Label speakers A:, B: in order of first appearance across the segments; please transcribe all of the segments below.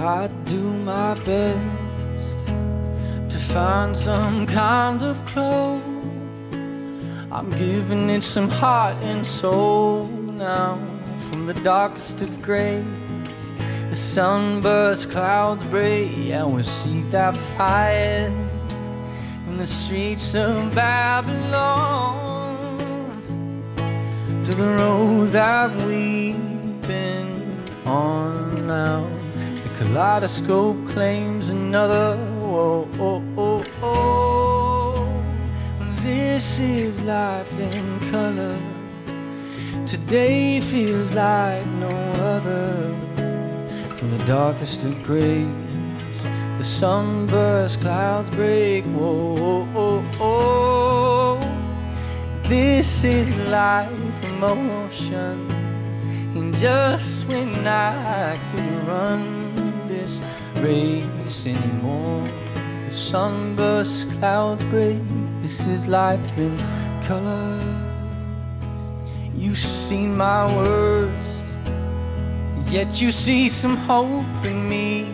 A: I do my best to find some kind of clothes. I'm giving it some heart and soul now from the darkest of grays. The sunburst clouds break, and we see that fire in the streets of Babylon to the road that we've kaleidoscope claims another. Oh, oh, oh, oh. This is life in color. Today feels like no other. From the darkest of grays, the sunburst clouds break. Whoa, oh, oh, oh. This is life in motion. And just when I couldn't run this race anymore, the sunburst clouds break. This is life in color. You've seen my worst, yet you see some hope in me.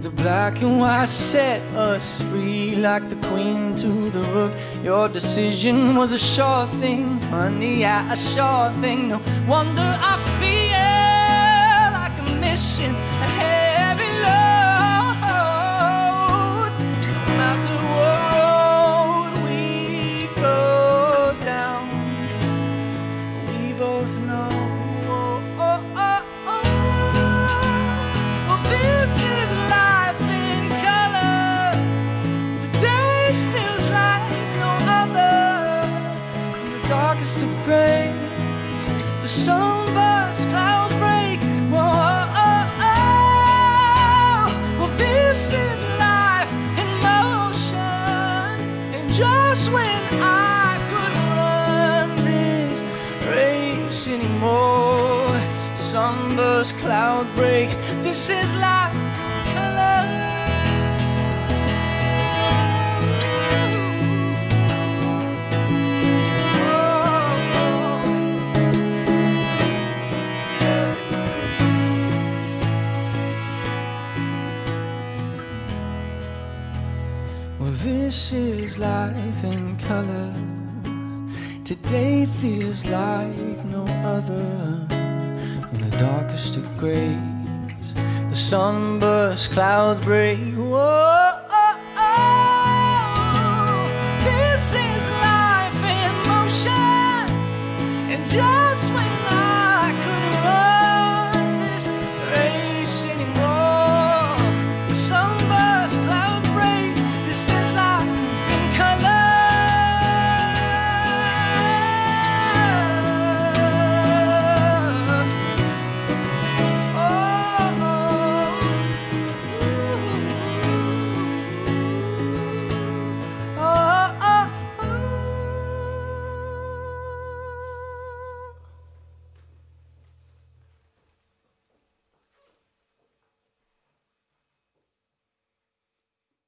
A: The black and white set us free like the queen to the rook. Your decision was a sure thing, honey, yeah, a sure thing. No wonder I feel like a heavy darkest of grays, the sunburst clouds break. Whoa, oh, oh. Well, this is life in motion. And just when I couldn't run this race anymore, sunburst clouds break. This is life this is life in color. Today feels like no other. From the darkest of grays, the sunburst clouds break. Whoa,